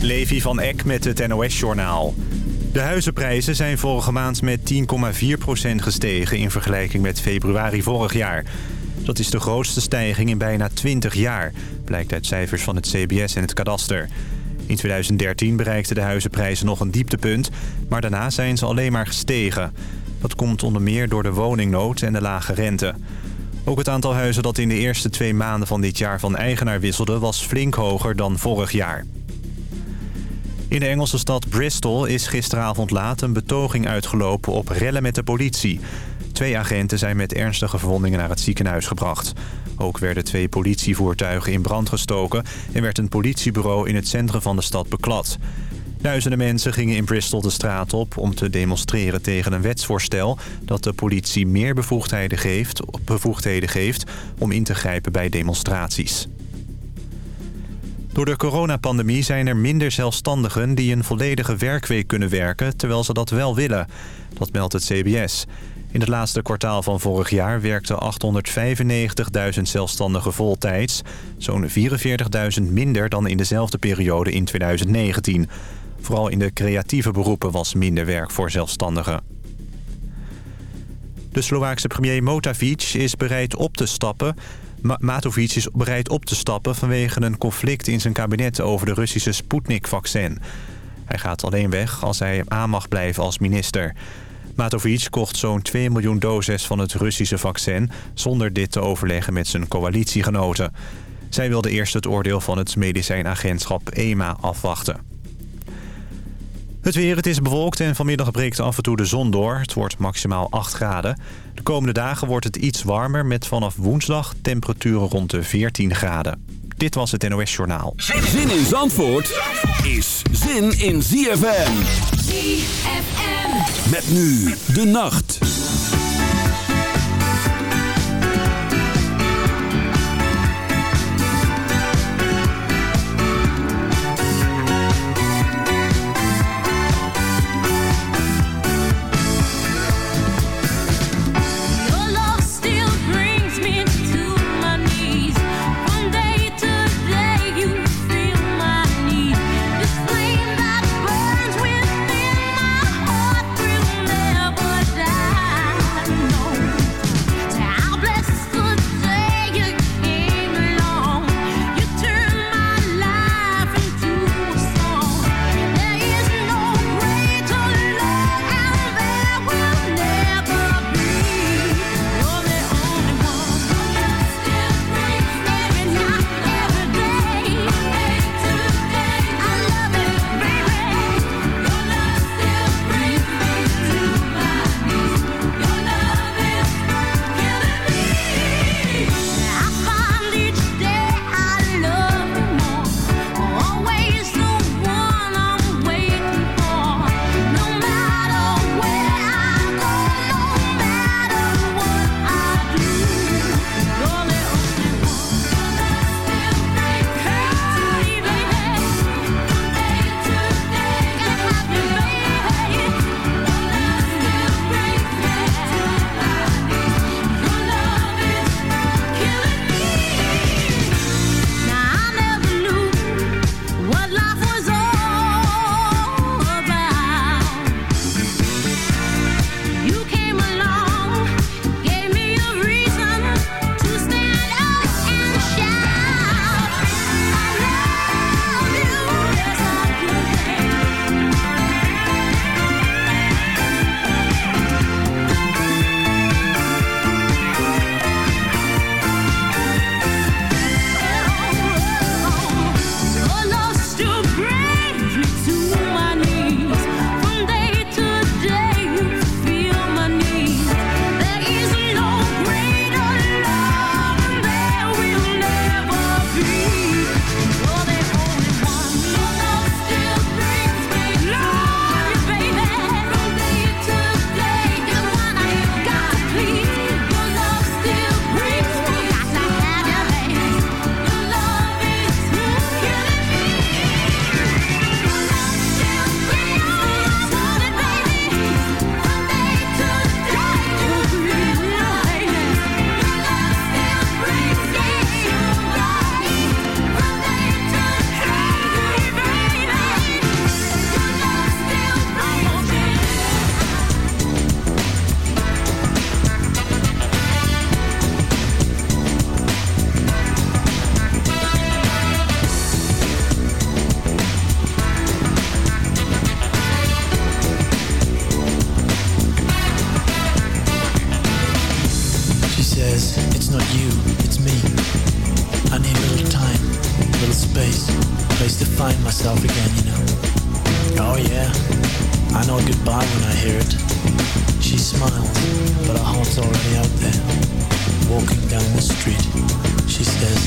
Levi van Eck met het NOS-journaal. De huizenprijzen zijn vorige maand met 10,4% gestegen... in vergelijking met februari vorig jaar. Dat is de grootste stijging in bijna 20 jaar... blijkt uit cijfers van het CBS en het kadaster. In 2013 bereikten de huizenprijzen nog een dieptepunt... maar daarna zijn ze alleen maar gestegen. Dat komt onder meer door de woningnood en de lage rente. Ook het aantal huizen dat in de eerste twee maanden van dit jaar van eigenaar wisselde... was flink hoger dan vorig jaar. In de Engelse stad Bristol is gisteravond laat een betoging uitgelopen op rellen met de politie. Twee agenten zijn met ernstige verwondingen naar het ziekenhuis gebracht. Ook werden twee politievoertuigen in brand gestoken... en werd een politiebureau in het centrum van de stad beklad. Duizenden mensen gingen in Bristol de straat op om te demonstreren tegen een wetsvoorstel... dat de politie meer bevoegdheden geeft, bevoegdheden geeft om in te grijpen bij demonstraties. Door de coronapandemie zijn er minder zelfstandigen die een volledige werkweek kunnen werken... terwijl ze dat wel willen. Dat meldt het CBS. In het laatste kwartaal van vorig jaar werkten 895.000 zelfstandigen voltijds. Zo'n 44.000 minder dan in dezelfde periode in 2019. Vooral in de creatieve beroepen was minder werk voor zelfstandigen. De Slovaakse premier Motavic is bereid op te stappen... Matovic is bereid op te stappen vanwege een conflict in zijn kabinet over de Russische Sputnik-vaccin. Hij gaat alleen weg als hij aan mag blijven als minister. Matovic kocht zo'n 2 miljoen doses van het Russische vaccin... zonder dit te overleggen met zijn coalitiegenoten. Zij wilde eerst het oordeel van het medicijnagentschap EMA afwachten. Het weer, het is bewolkt en vanmiddag breekt af en toe de zon door. Het wordt maximaal 8 graden. De komende dagen wordt het iets warmer met vanaf woensdag temperaturen rond de 14 graden. Dit was het NOS Journaal. Zin in Zandvoort is zin in ZFM. ZFM. Met nu de nacht. Out there. Walking down the street, she says,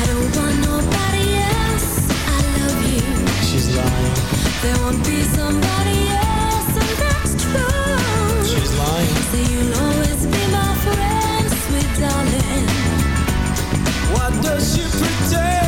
I don't want nobody else. I love you. she's lying, There won't be somebody else, and that's true. she's lying. Say you'll always be my friend, sweet darling. Why does she pretend?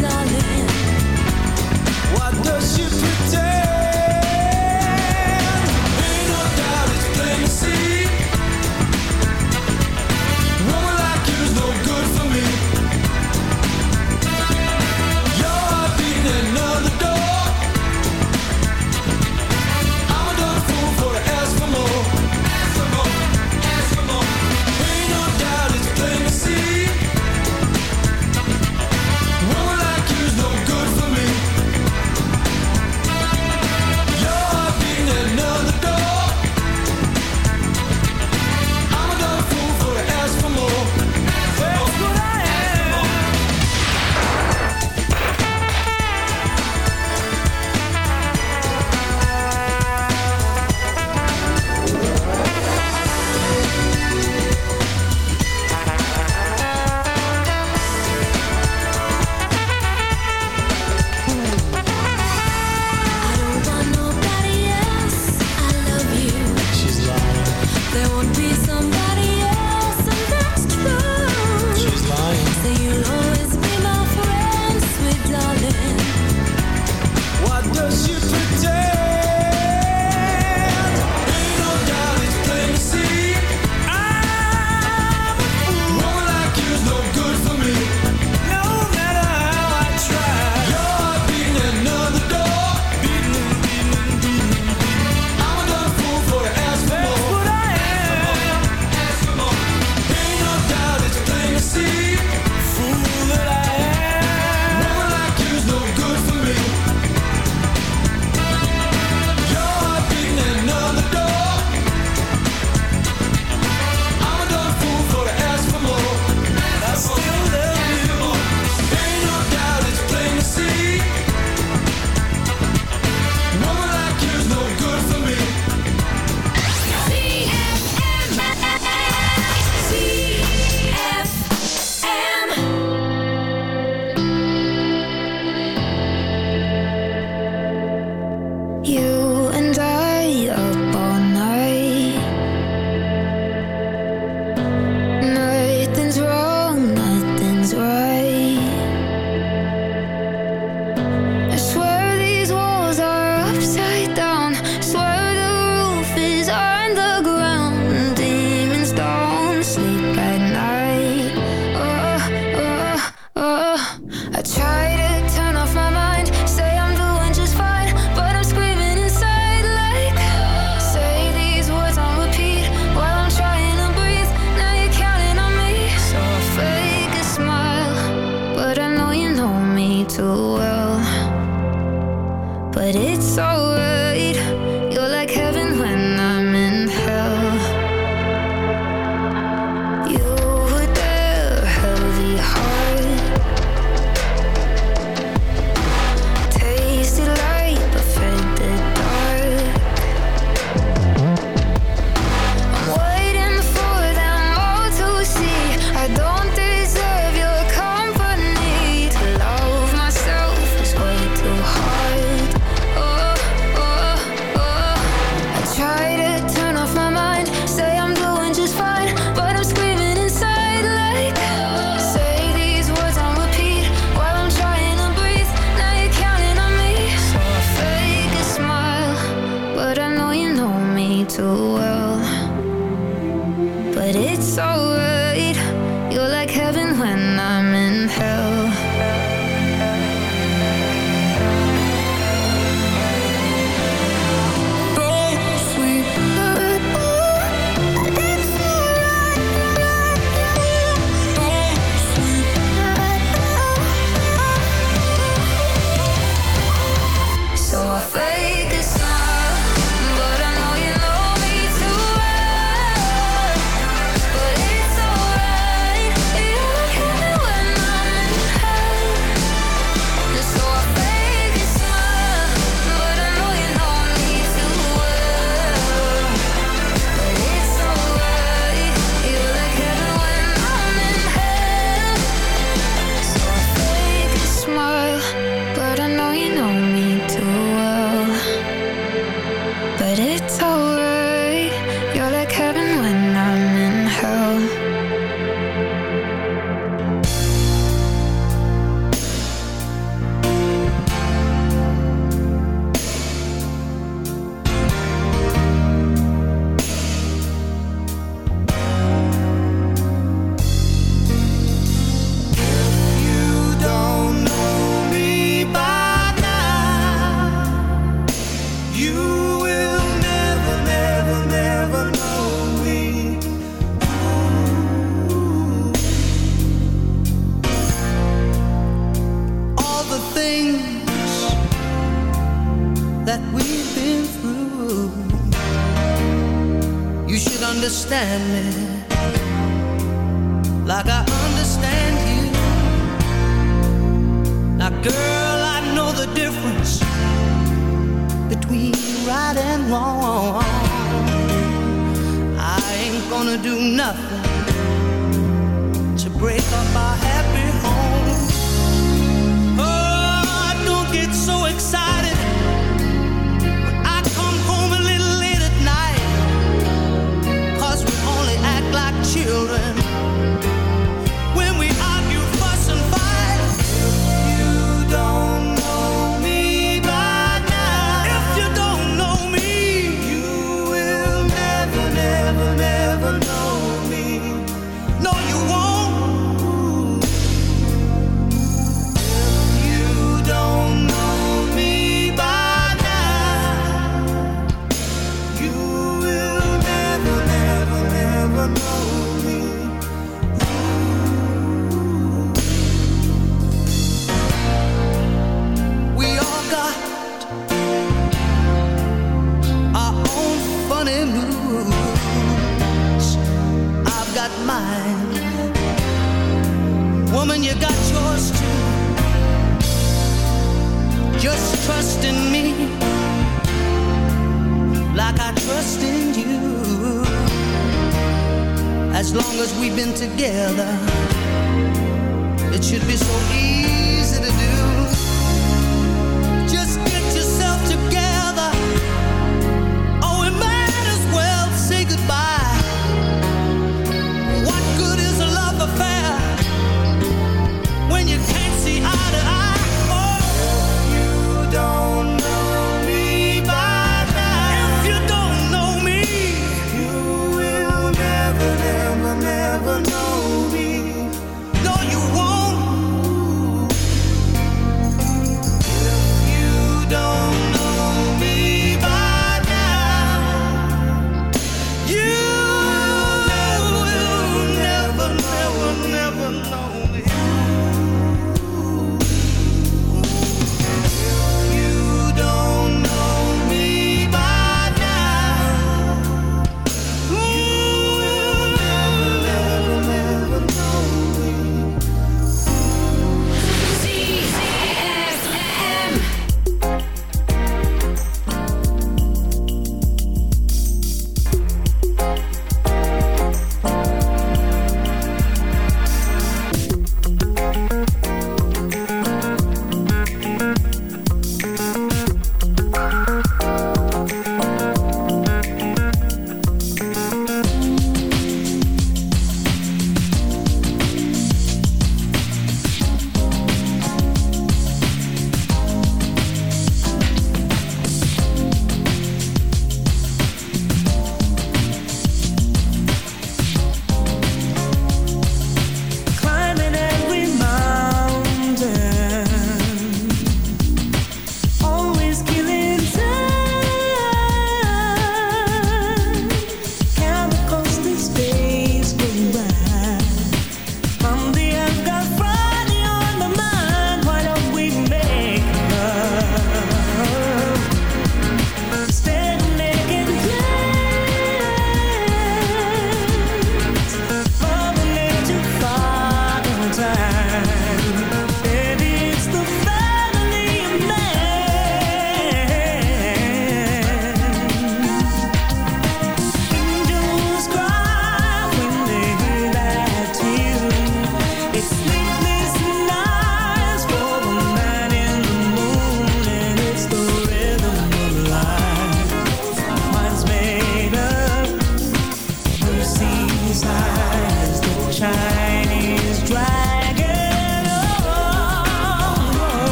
darling. Does she pretend?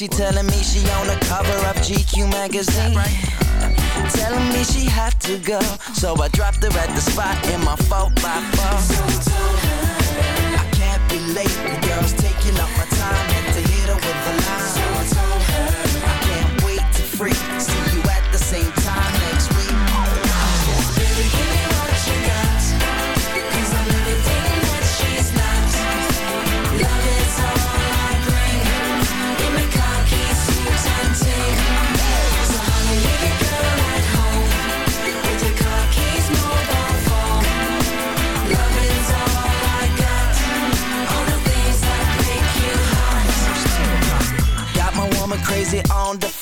She telling me she on the cover of GQ magazine. Right. Telling me she had to go, so I dropped her at the spot in my 4 by 4 So I told her I can't be late. The girl's taking up my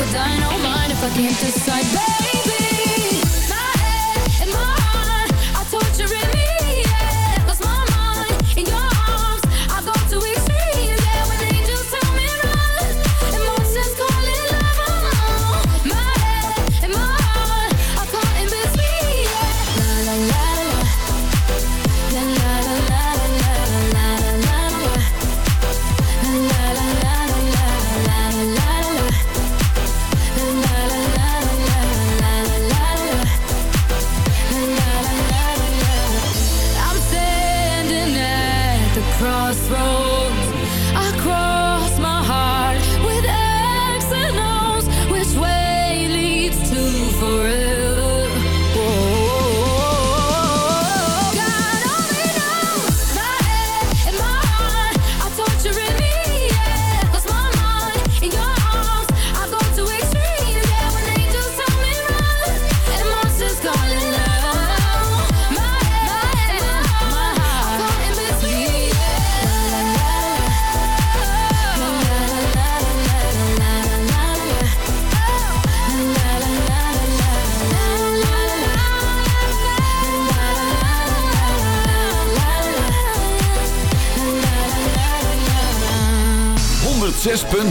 like a mind if I can't decide, baby.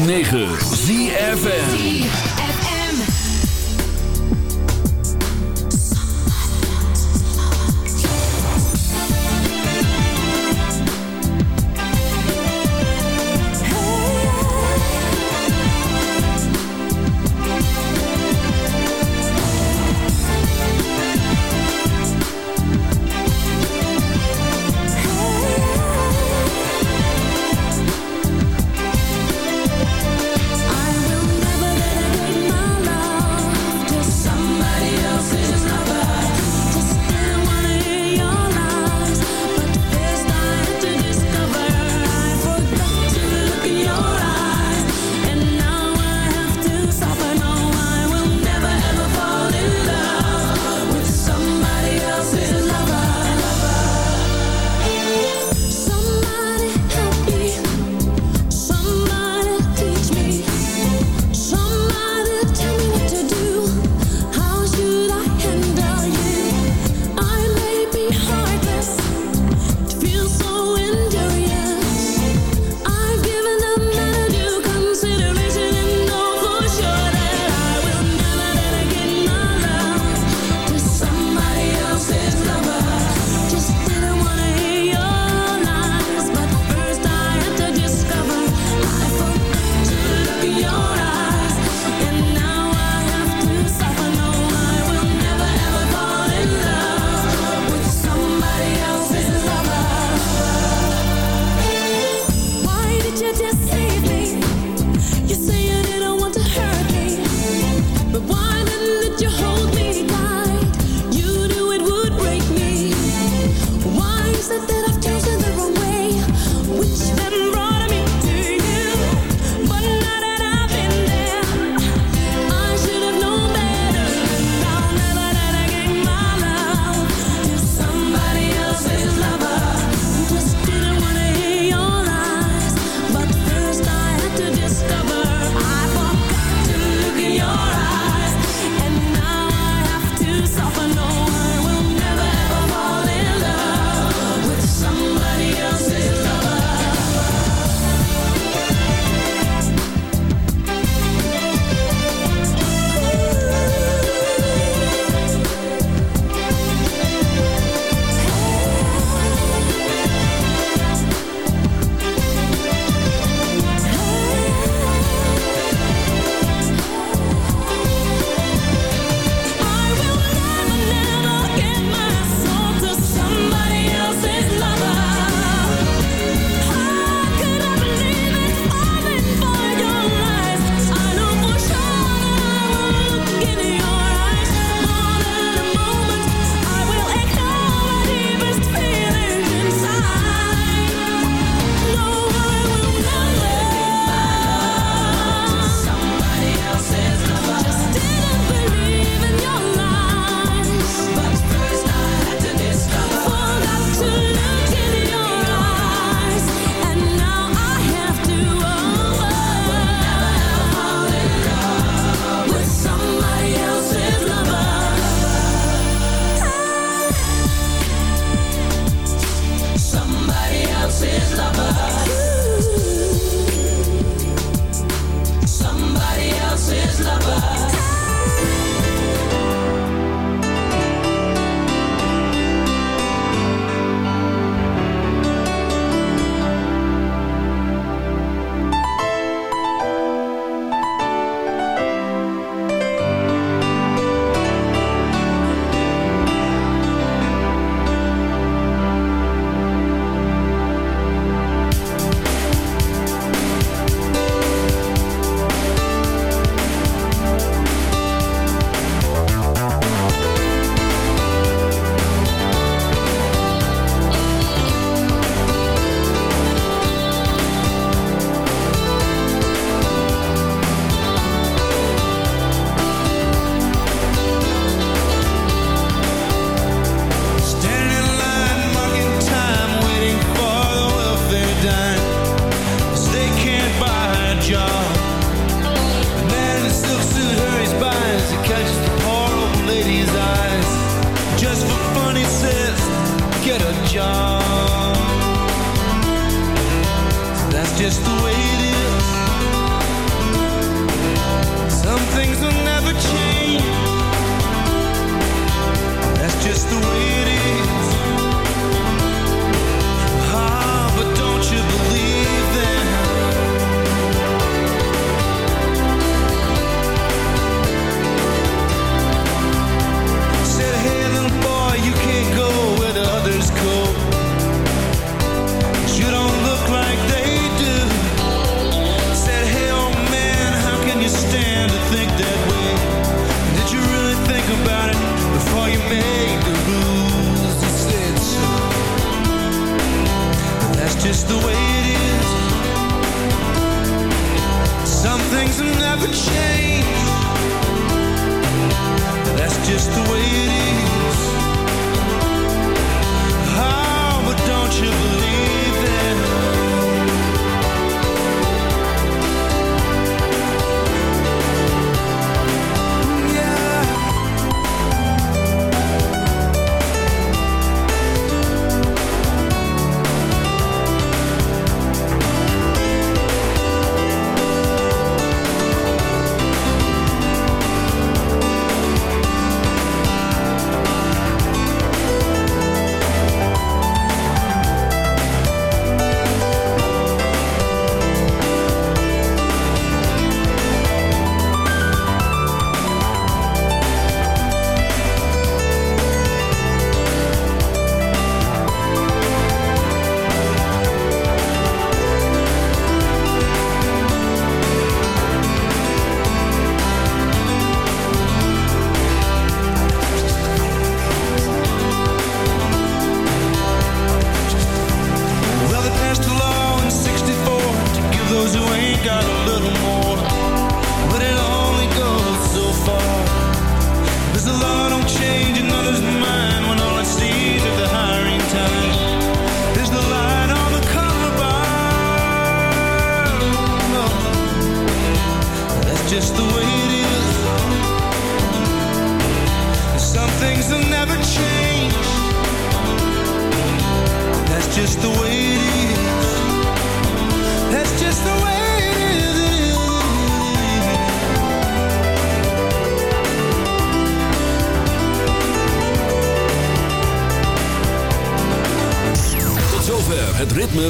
106.9 ZFN